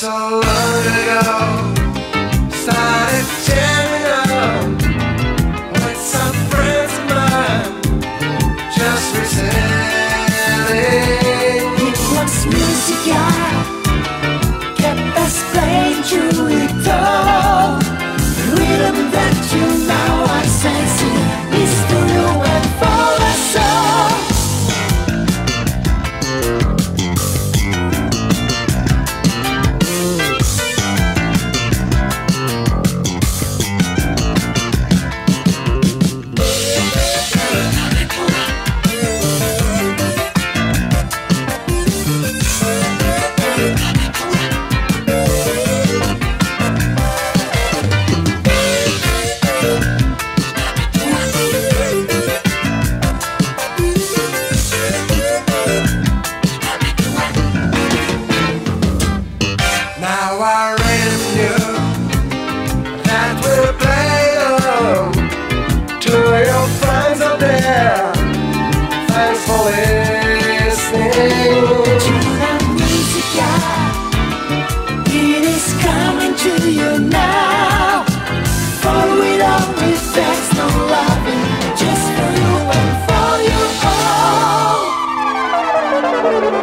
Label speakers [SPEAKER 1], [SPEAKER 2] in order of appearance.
[SPEAKER 1] so long ago. Started jamming up with some friends of mine just recently.
[SPEAKER 2] It was music, I kept us playing to it all.
[SPEAKER 1] Now I rescue that will play along to your friends up there. Thanks for listening
[SPEAKER 2] to the music. Yeah. It is coming to you now. Follow it up with thanks, no loving, just for you and for you all.